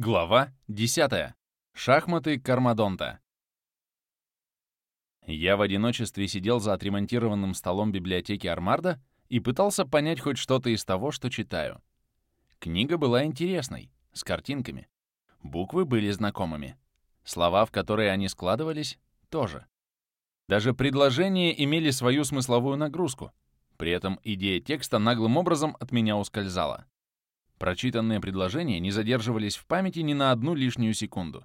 Глава 10. Шахматы Кармадонта. Я в одиночестве сидел за отремонтированным столом библиотеки Армарда и пытался понять хоть что-то из того, что читаю. Книга была интересной, с картинками. Буквы были знакомыми. Слова, в которые они складывались, тоже. Даже предложения имели свою смысловую нагрузку. При этом идея текста наглым образом от меня ускользала. Прочитанные предложения не задерживались в памяти ни на одну лишнюю секунду.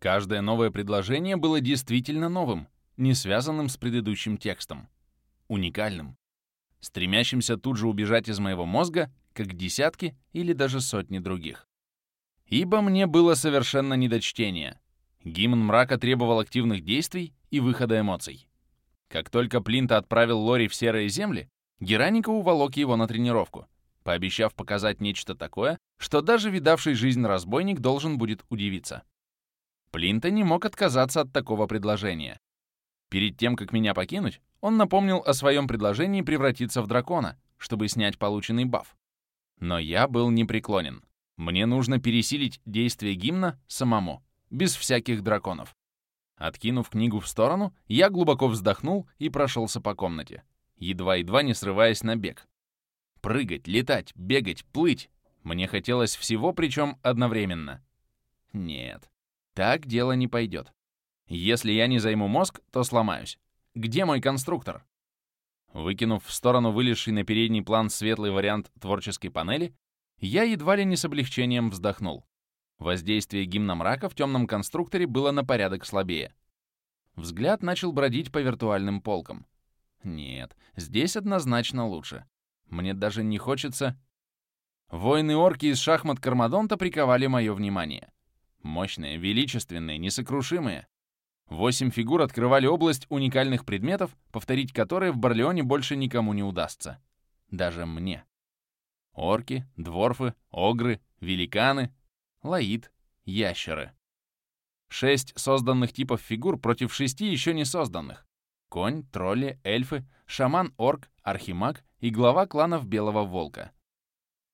Каждое новое предложение было действительно новым, не связанным с предыдущим текстом. Уникальным. Стремящимся тут же убежать из моего мозга, как десятки или даже сотни других. Ибо мне было совершенно не до чтения. Гимн мрака требовал активных действий и выхода эмоций. Как только Плинта отправил Лори в серые земли, Гераника уволок его на тренировку — пообещав показать нечто такое, что даже видавший жизнь разбойник должен будет удивиться. Плинта не мог отказаться от такого предложения. Перед тем, как меня покинуть, он напомнил о своем предложении превратиться в дракона, чтобы снять полученный баф. Но я был непреклонен. Мне нужно пересилить действие гимна самому, без всяких драконов. Откинув книгу в сторону, я глубоко вздохнул и прошелся по комнате, едва-едва не срываясь на бег, Прыгать, летать, бегать, плыть. Мне хотелось всего, причем одновременно. Нет, так дело не пойдет. Если я не займу мозг, то сломаюсь. Где мой конструктор? Выкинув в сторону вылезший на передний план светлый вариант творческой панели, я едва ли не с облегчением вздохнул. Воздействие гимна мрака в темном конструкторе было на порядок слабее. Взгляд начал бродить по виртуальным полкам. Нет, здесь однозначно лучше. Мне даже не хочется... Воины-орки из шахмат Кармадонта приковали мое внимание. Мощные, величественные, несокрушимые. Восемь фигур открывали область уникальных предметов, повторить которые в Барлеоне больше никому не удастся. Даже мне. Орки, дворфы, огры, великаны, лаид, ящеры. Шесть созданных типов фигур против шести еще не созданных. Конь, тролли, эльфы, шаман-орк, архимаг и глава кланов Белого Волка.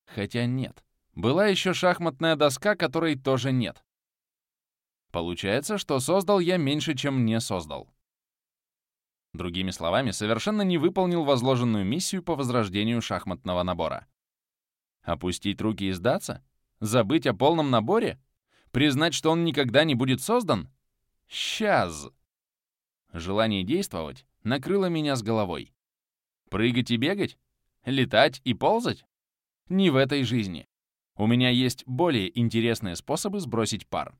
Хотя нет. Была еще шахматная доска, которой тоже нет. Получается, что создал я меньше, чем не создал. Другими словами, совершенно не выполнил возложенную миссию по возрождению шахматного набора. Опустить руки и сдаться? Забыть о полном наборе? Признать, что он никогда не будет создан? Сейчас! Желание действовать накрыло меня с головой. Прыгать и бегать? Летать и ползать? Не в этой жизни. У меня есть более интересные способы сбросить пар.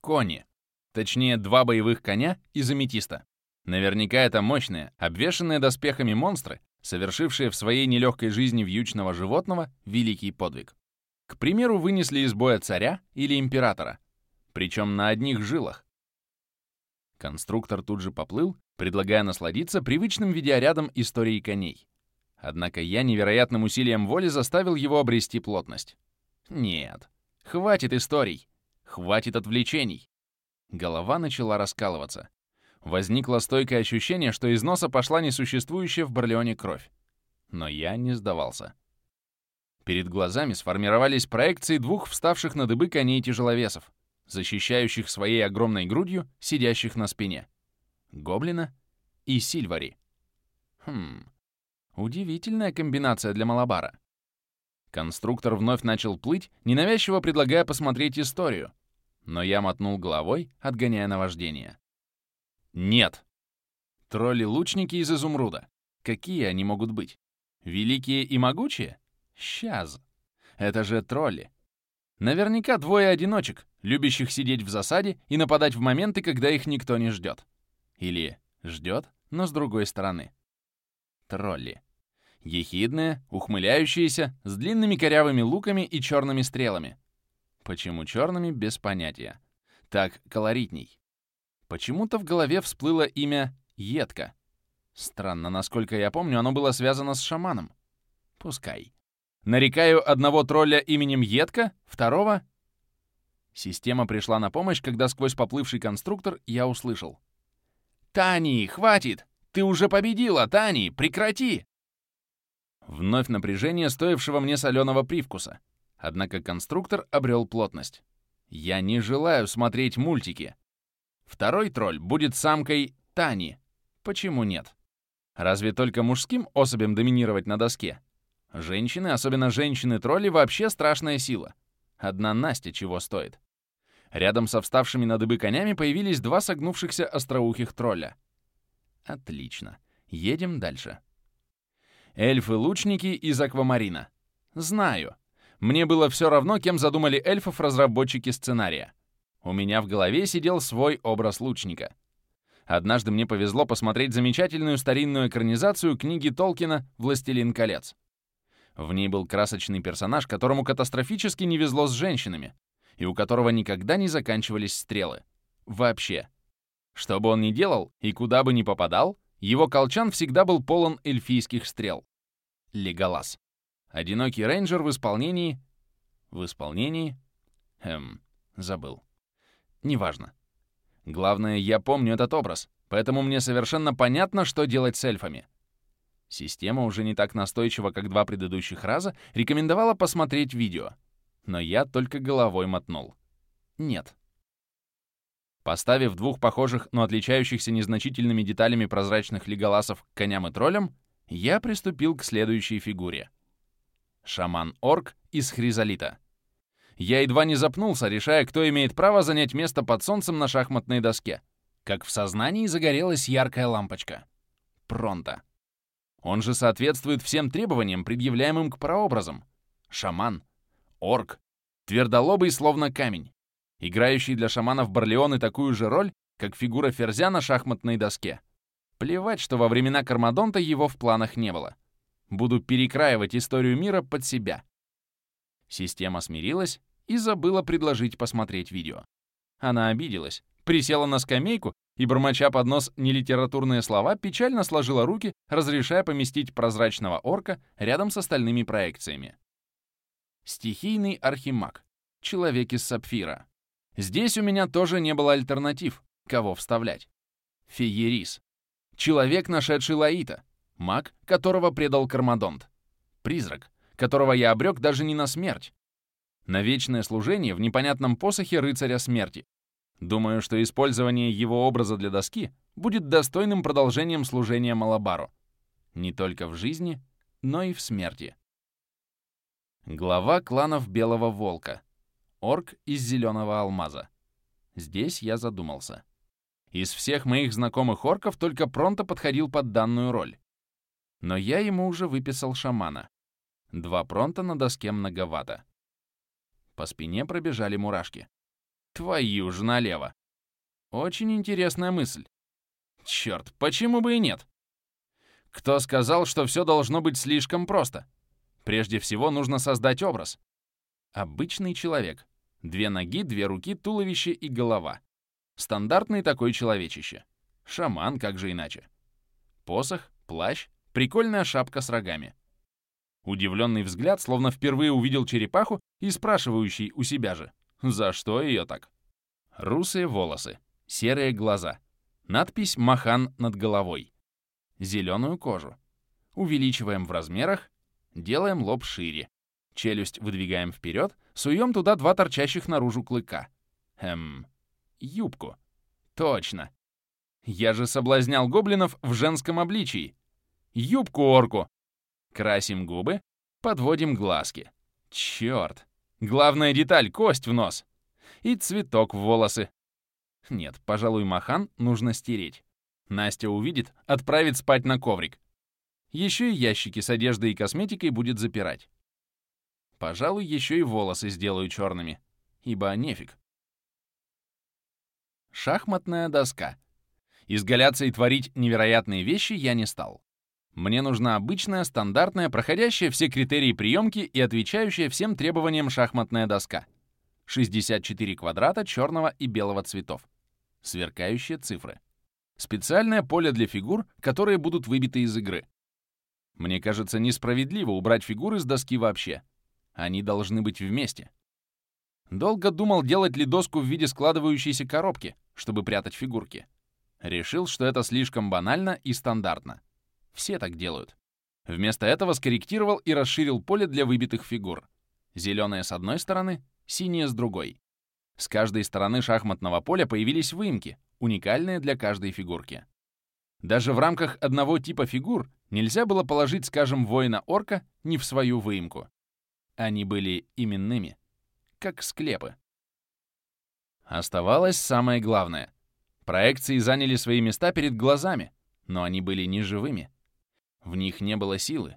Кони. Точнее, два боевых коня из аметиста. Наверняка это мощные, обвешанные доспехами монстры, совершившие в своей нелегкой жизни вьючного животного великий подвиг. К примеру, вынесли из боя царя или императора, причем на одних жилах, Конструктор тут же поплыл, предлагая насладиться привычным видеорядом истории коней. Однако я невероятным усилием воли заставил его обрести плотность. Нет, хватит историй, хватит отвлечений. Голова начала раскалываться. Возникло стойкое ощущение, что из носа пошла несуществующая в Барлеоне кровь. Но я не сдавался. Перед глазами сформировались проекции двух вставших на дыбы коней-тяжеловесов защищающих своей огромной грудью сидящих на спине. Гоблина и Сильвари. Хм, удивительная комбинация для Малабара. Конструктор вновь начал плыть, ненавязчиво предлагая посмотреть историю, но я мотнул головой, отгоняя наваждение. Нет! Тролли-лучники из изумруда. Какие они могут быть? Великие и могучие? Сейчас. Это же тролли. Наверняка двое одиночек, любящих сидеть в засаде и нападать в моменты, когда их никто не ждет. Или ждет, но с другой стороны. Тролли. Ехидные, ухмыляющиеся, с длинными корявыми луками и черными стрелами. Почему черными, без понятия. Так колоритней. Почему-то в голове всплыло имя Едка. Странно, насколько я помню, оно было связано с шаманом. Пускай. Нарекаю одного тролля именем Едка, второго Система пришла на помощь, когда сквозь поплывший конструктор я услышал. «Тани, хватит! Ты уже победила, Тани! Прекрати!» Вновь напряжение, стоившего мне соленого привкуса. Однако конструктор обрел плотность. Я не желаю смотреть мультики. Второй тролль будет самкой Тани. Почему нет? Разве только мужским особям доминировать на доске? Женщины, особенно женщины-тролли, вообще страшная сила. Одна Настя чего стоит. Рядом со вставшими на дыбы конями появились два согнувшихся остроухих тролля. Отлично. Едем дальше. Эльфы-лучники из аквамарина. Знаю. Мне было все равно, кем задумали эльфов разработчики сценария. У меня в голове сидел свой образ лучника. Однажды мне повезло посмотреть замечательную старинную экранизацию книги Толкина «Властелин колец». В ней был красочный персонаж, которому катастрофически не везло с женщинами, и у которого никогда не заканчивались стрелы. Вообще. Что бы он ни делал и куда бы ни попадал, его колчан всегда был полон эльфийских стрел. Леголас. Одинокий рейнджер в исполнении... В исполнении... Эм, забыл. Неважно. Главное, я помню этот образ, поэтому мне совершенно понятно, что делать с эльфами. Система уже не так настойчиво, как два предыдущих раза, рекомендовала посмотреть видео. Но я только головой мотнул. Нет. Поставив двух похожих, но отличающихся незначительными деталями прозрачных леголасов к коням и троллям, я приступил к следующей фигуре. Шаман-орк из хризолита. Я едва не запнулся, решая, кто имеет право занять место под солнцем на шахматной доске. Как в сознании загорелась яркая лампочка. Пронто. Он же соответствует всем требованиям, предъявляемым к прообразам. Шаман. Орк. Твердолобый, словно камень. Играющий для шаманов Барлеоны такую же роль, как фигура ферзя на шахматной доске. Плевать, что во времена Кармадонта его в планах не было. Буду перекраивать историю мира под себя. Система смирилась и забыла предложить посмотреть видео. Она обиделась, присела на скамейку и, бормоча под нос нелитературные слова, печально сложила руки, разрешая поместить прозрачного орка рядом с остальными проекциями. Стихийный архимаг. Человек из сапфира. Здесь у меня тоже не было альтернатив, кого вставлять. Феерис. Человек, нашедший Лаита. Маг, которого предал Кармадонт. Призрак, которого я обрек даже не на смерть. На вечное служение в непонятном посохе рыцаря смерти. Думаю, что использование его образа для доски будет достойным продолжением служения Малабару. Не только в жизни, но и в смерти. Глава кланов Белого Волка. Орк из Зеленого Алмаза. Здесь я задумался. Из всех моих знакомых орков только Пронто подходил под данную роль. Но я ему уже выписал шамана. Два Пронто на доске многовато. По спине пробежали мурашки. Твою ж налево. Очень интересная мысль. Черт, почему бы и нет? Кто сказал, что все должно быть слишком просто? Прежде всего нужно создать образ. Обычный человек. Две ноги, две руки, туловище и голова. Стандартный такой человечище. Шаман, как же иначе. Посох, плащ, прикольная шапка с рогами. Удивленный взгляд, словно впервые увидел черепаху и спрашивающий у себя же. За что ее так? Русые волосы, серые глаза. Надпись «Махан» над головой. Зеленую кожу. Увеличиваем в размерах, делаем лоб шире. Челюсть выдвигаем вперед, суем туда два торчащих наружу клыка. Эм, юбку. Точно. Я же соблазнял гоблинов в женском обличии. Юбку-орку. Красим губы, подводим глазки. Черт. Главная деталь — кость в нос. И цветок в волосы. Нет, пожалуй, махан нужно стереть. Настя увидит, отправит спать на коврик. Еще и ящики с одеждой и косметикой будет запирать. Пожалуй, еще и волосы сделаю черными, ибо нефиг. Шахматная доска. Изгаляться и творить невероятные вещи я не стал. Мне нужна обычная, стандартная, проходящая все критерии приемки и отвечающая всем требованиям шахматная доска. 64 квадрата черного и белого цветов. Сверкающие цифры. Специальное поле для фигур, которые будут выбиты из игры. Мне кажется несправедливо убрать фигуры с доски вообще. Они должны быть вместе. Долго думал, делать ли доску в виде складывающейся коробки, чтобы прятать фигурки. Решил, что это слишком банально и стандартно. Все так делают. Вместо этого скорректировал и расширил поле для выбитых фигур. Зеленые с одной стороны, синие с другой. С каждой стороны шахматного поля появились выемки, уникальные для каждой фигурки. Даже в рамках одного типа фигур нельзя было положить, скажем, воина-орка не в свою выемку. Они были именными, как склепы. Оставалось самое главное. Проекции заняли свои места перед глазами, но они были неживыми. В них не было силы,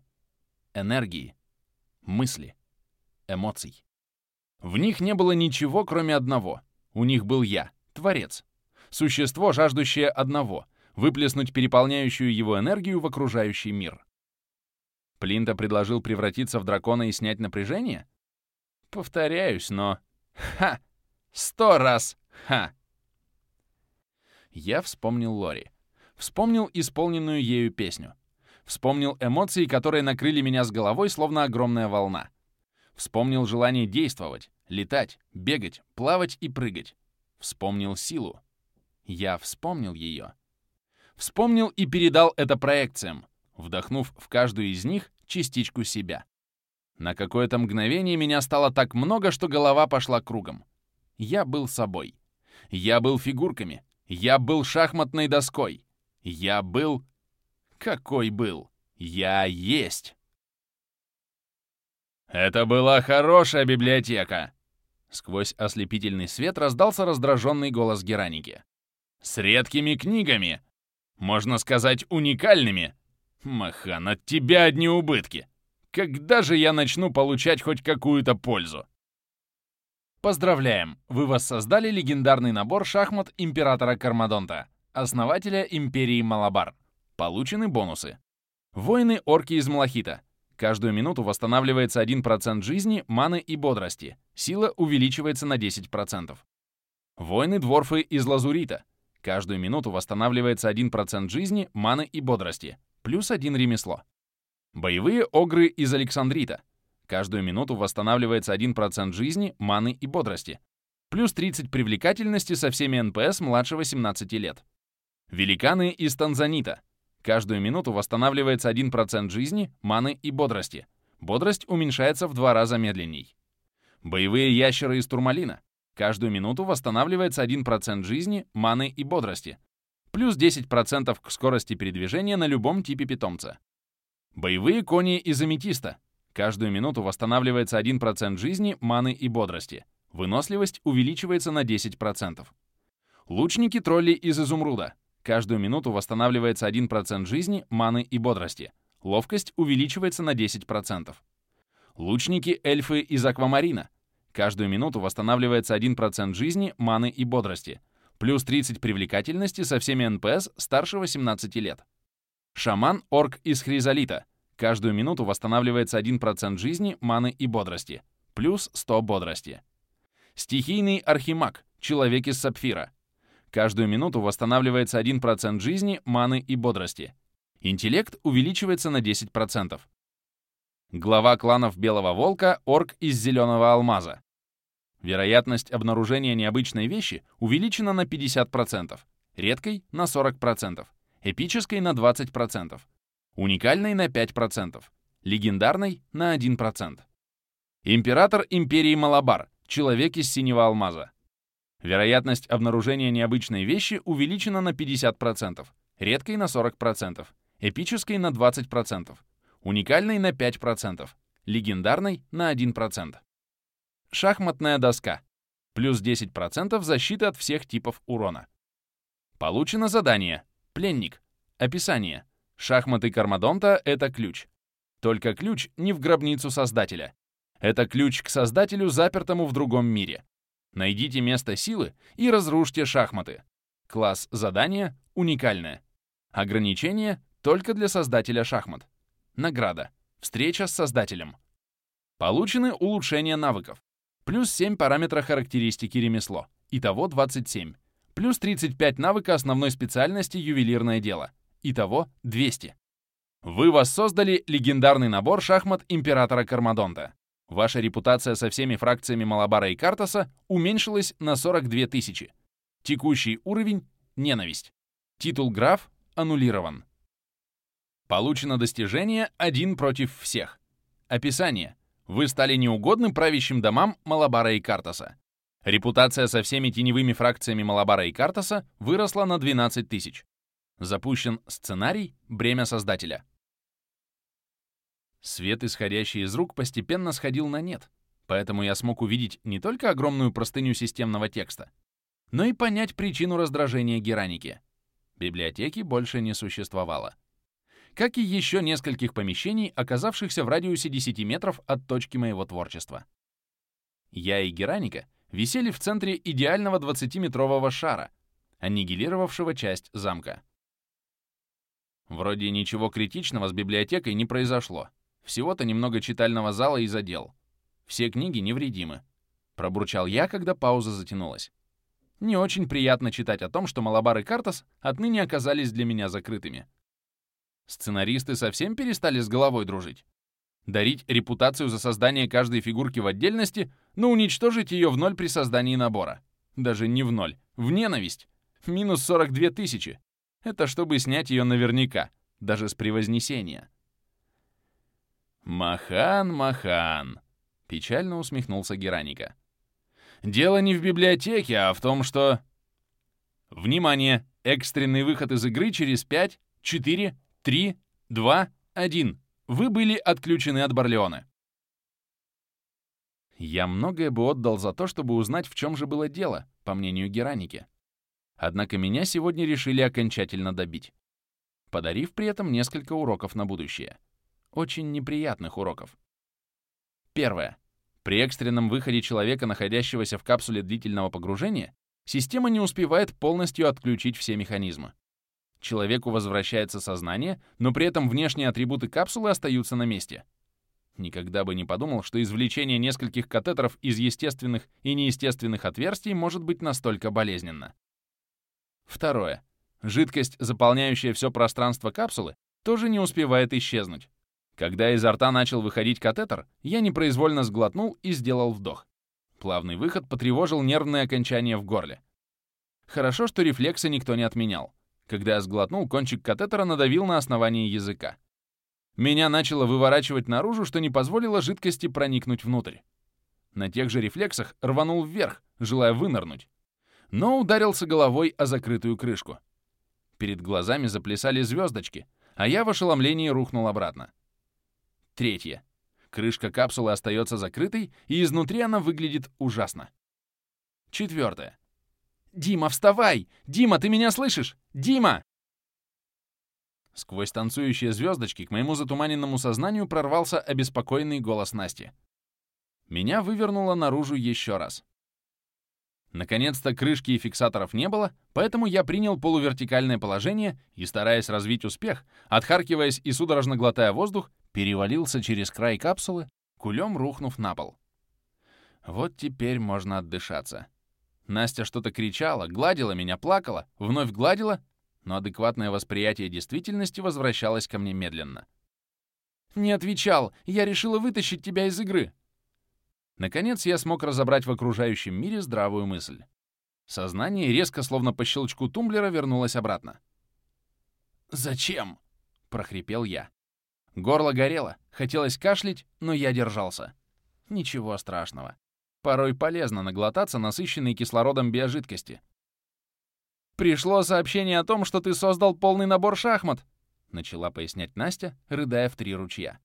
энергии, мысли, эмоций. В них не было ничего, кроме одного. У них был я, Творец. Существо, жаждущее одного — выплеснуть переполняющую его энергию в окружающий мир. Плинта предложил превратиться в дракона и снять напряжение? Повторяюсь, но... Ха! Сто раз! Ха! Я вспомнил Лори. Вспомнил исполненную ею песню. Вспомнил эмоции, которые накрыли меня с головой, словно огромная волна. Вспомнил желание действовать, летать, бегать, плавать и прыгать. Вспомнил силу. Я вспомнил ее. Вспомнил и передал это проекциям, вдохнув в каждую из них частичку себя. На какое-то мгновение меня стало так много, что голова пошла кругом. Я был собой. Я был фигурками. Я был шахматной доской. Я был... Какой был? Я есть. Это была хорошая библиотека. Сквозь ослепительный свет раздался раздраженный голос Гераники. С редкими книгами. Можно сказать, уникальными. Махан, от тебя одни убытки. Когда же я начну получать хоть какую-то пользу? Поздравляем! Вы воссоздали легендарный набор шахмат Императора Кармадонта, основателя Империи Малабар. Получены бонусы. Воины-орки из Малахита. Каждую минуту восстанавливается 1% жизни, маны и бодрости. Сила увеличивается на 10%. Воины-дворфы из Лазурита. Каждую минуту восстанавливается 1% жизни, маны и бодрости. Плюс один ремесло. Боевые огры из Александрита. Каждую минуту восстанавливается 1% жизни, маны и бодрости. Плюс 30 привлекательности со всеми НПС младше 18 лет. Великаны из Танзанита. Каждую минуту восстанавливается 1% жизни, маны и бодрости. Бодрость уменьшается в два раза медленней. Боевые ящеры из Турмалина. Каждую минуту восстанавливается 1% жизни, маны и бодрости. Плюс 10% к скорости передвижения на любом типе питомца. Боевые кони из Аметиста. Каждую минуту восстанавливается 1% жизни, маны и бодрости. Выносливость увеличивается на 10%. Лучники-тролли из изумруда. Каждую минуту восстанавливается 1% жизни, маны и бодрости. Ловкость увеличивается на 10%. Лучники-эльфы из аквамарина. Каждую минуту восстанавливается 1% жизни, маны и бодрости. Плюс 30 привлекательности со всеми НПС старше 18 лет. Шаман-орк из хризолита. Каждую минуту восстанавливается 1% жизни, маны и бодрости. Плюс 100 бодрости. Стихийный архимаг, человек из сапфира. Каждую минуту восстанавливается 1% жизни, маны и бодрости. Интеллект увеличивается на 10%. Глава кланов Белого Волка — орк из Зеленого Алмаза. Вероятность обнаружения необычной вещи увеличена на 50%, редкой — на 40%, эпической — на 20%, уникальной — на 5%, легендарной — на 1%. Император Империи Малабар, человек из Синего Алмаза. Вероятность обнаружения необычной вещи увеличена на 50%, редкой — на 40%, эпической — на 20%, уникальной — на 5%, легендарной — на 1%. Шахматная доска. Плюс 10% защиты от всех типов урона. Получено задание. Пленник. Описание. Шахматы Кармадонта — это ключ. Только ключ не в гробницу Создателя. Это ключ к Создателю, запертому в другом мире. Найдите место силы и разрушьте шахматы. Класс задания уникальное. Ограничение только для создателя шахмат. Награда. Встреча с создателем. Получены улучшения навыков. Плюс 7 параметра характеристики ремесло. Итого 27. Плюс 35 навыка основной специальности ювелирное дело. Итого 200. Вы воссоздали легендарный набор шахмат Императора Кармадонта. Ваша репутация со всеми фракциями Малабара и Картаса уменьшилась на 42 тысячи. Текущий уровень — ненависть. Титул граф аннулирован. Получено достижение «Один против всех». Описание. Вы стали неугодны правящим домам Малабара и Картаса. Репутация со всеми теневыми фракциями Малабара и Картаса выросла на 12 тысяч. Запущен сценарий «Бремя Создателя». Свет, исходящий из рук, постепенно сходил на нет, поэтому я смог увидеть не только огромную простыню системного текста, но и понять причину раздражения Гераники. Библиотеки больше не существовало. Как и еще нескольких помещений, оказавшихся в радиусе 10 метров от точки моего творчества. Я и Гераника висели в центре идеального 20-метрового шара, аннигилировавшего часть замка. Вроде ничего критичного с библиотекой не произошло. Всего-то немного читального зала и задел. Все книги невредимы. Пробурчал я, когда пауза затянулась. Не очень приятно читать о том, что Малабар и Картас отныне оказались для меня закрытыми. Сценаристы совсем перестали с головой дружить. Дарить репутацию за создание каждой фигурки в отдельности, но уничтожить ее в ноль при создании набора. Даже не в ноль, в ненависть. Минус 42 тысячи. Это чтобы снять ее наверняка, даже с превознесения. «Махан, Махан!» — печально усмехнулся Гераника. «Дело не в библиотеке, а в том, что...» «Внимание! Экстренный выход из игры через 5, 4, 3, 2, 1. Вы были отключены от Барлеона». Я многое бы отдал за то, чтобы узнать, в чем же было дело, по мнению Гераники. Однако меня сегодня решили окончательно добить, подарив при этом несколько уроков на будущее очень неприятных уроков. Первое. При экстренном выходе человека, находящегося в капсуле длительного погружения, система не успевает полностью отключить все механизмы. Человеку возвращается сознание, но при этом внешние атрибуты капсулы остаются на месте. Никогда бы не подумал, что извлечение нескольких катетеров из естественных и неестественных отверстий может быть настолько болезненно. Второе. Жидкость, заполняющая все пространство капсулы, тоже не успевает исчезнуть. Когда изо рта начал выходить катетер, я непроизвольно сглотнул и сделал вдох. Плавный выход потревожил нервные окончания в горле. Хорошо, что рефлексы никто не отменял. Когда я сглотнул, кончик катетера надавил на основание языка. Меня начало выворачивать наружу, что не позволило жидкости проникнуть внутрь. На тех же рефлексах рванул вверх, желая вынырнуть. Но ударился головой о закрытую крышку. Перед глазами заплясали звездочки, а я в ошеломлении рухнул обратно. Третье. Крышка капсулы остается закрытой, и изнутри она выглядит ужасно. Четвертое. «Дима, вставай! Дима, ты меня слышишь? Дима!» Сквозь танцующие звездочки к моему затуманенному сознанию прорвался обеспокоенный голос Насти. Меня вывернуло наружу еще раз. Наконец-то крышки и фиксаторов не было, поэтому я принял полувертикальное положение и, стараясь развить успех, отхаркиваясь и судорожно глотая воздух, перевалился через край капсулы, кулем рухнув на пол. Вот теперь можно отдышаться. Настя что-то кричала, гладила меня, плакала, вновь гладила, но адекватное восприятие действительности возвращалось ко мне медленно. «Не отвечал! Я решила вытащить тебя из игры!» Наконец я смог разобрать в окружающем мире здравую мысль. Сознание резко, словно по щелчку тумблера, вернулось обратно. «Зачем?» — прохрипел я. Горло горело, хотелось кашлять, но я держался. Ничего страшного. Порой полезно наглотаться насыщенной кислородом биожидкости. «Пришло сообщение о том, что ты создал полный набор шахмат», начала пояснять Настя, рыдая в три ручья.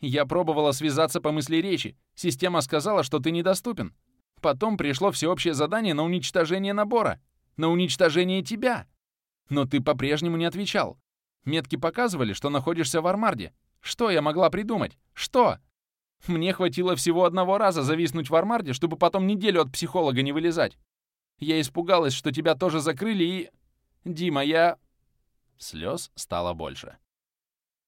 «Я пробовала связаться по мысли речи. Система сказала, что ты недоступен. Потом пришло всеобщее задание на уничтожение набора. На уничтожение тебя. Но ты по-прежнему не отвечал. Метки показывали, что находишься в Армарде. Что я могла придумать? Что? Мне хватило всего одного раза зависнуть в Армарде, чтобы потом неделю от психолога не вылезать. Я испугалась, что тебя тоже закрыли и... Дима, я... Слез стало больше.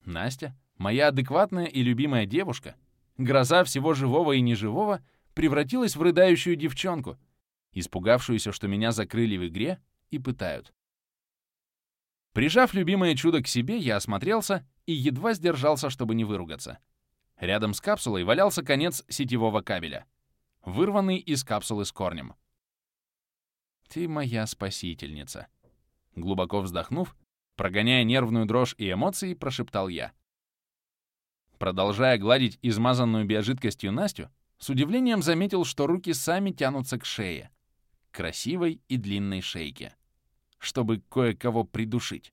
Настя, моя адекватная и любимая девушка, гроза всего живого и неживого, превратилась в рыдающую девчонку, испугавшуюся, что меня закрыли в игре и пытают. Прижав любимое чудо к себе, я осмотрелся и едва сдержался, чтобы не выругаться. Рядом с капсулой валялся конец сетевого кабеля, вырванный из капсулы с корнем. «Ты моя спасительница», — глубоко вздохнув, прогоняя нервную дрожь и эмоции, прошептал я. Продолжая гладить измазанную биожидкостью Настю, с удивлением заметил, что руки сами тянутся к шее. Красивой и длинной шейке. Чтобы кое-кого придушить.